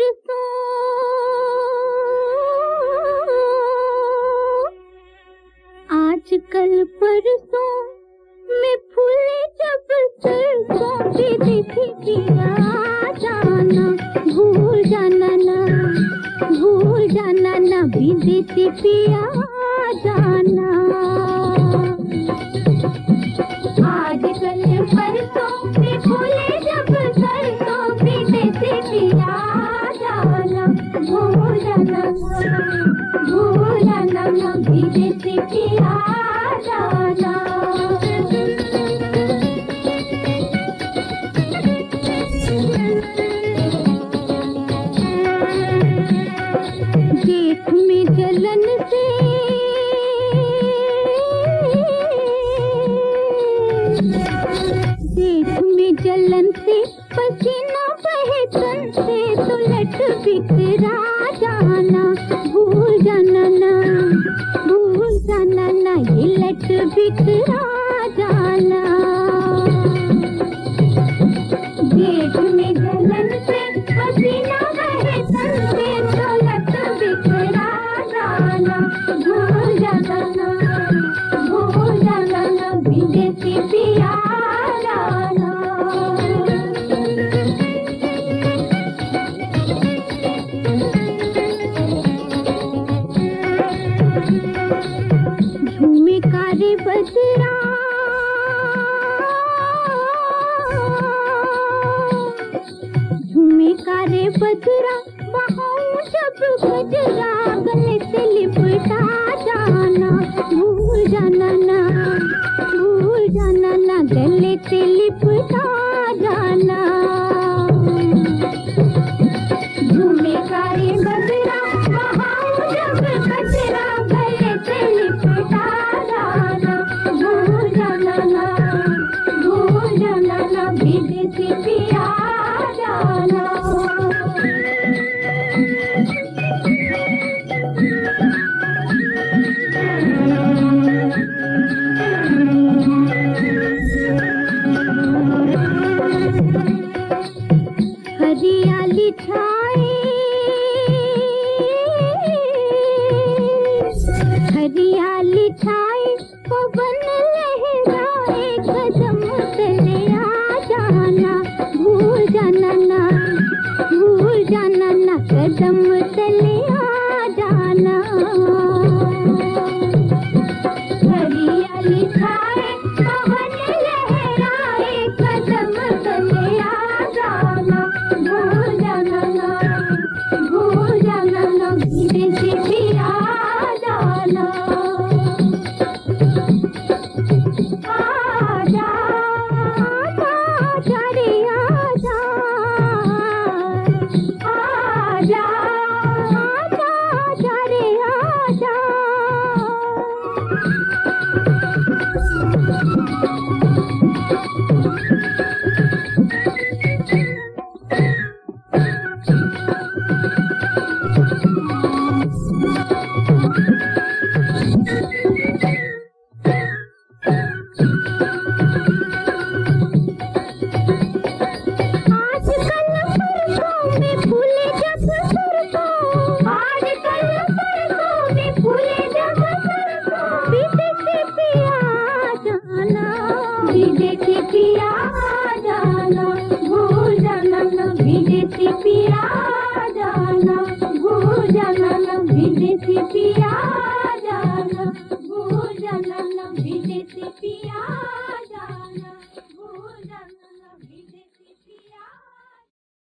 करता। आजकल परसों में फूले जब चर्चा दीदी फीकी आ जाना भूल जाना ना, भूल जाना ना भी दीदी आ जाना। भी प्यारे बसरा कारे गले से लिपटा जाना, भूल जाना ना, भूल जाना ना। गले से लिपटा जाना। झूमे कारे ला ला भीगे love. ना विदेशी पिया जाना भूल जाना ना विदेशी पिया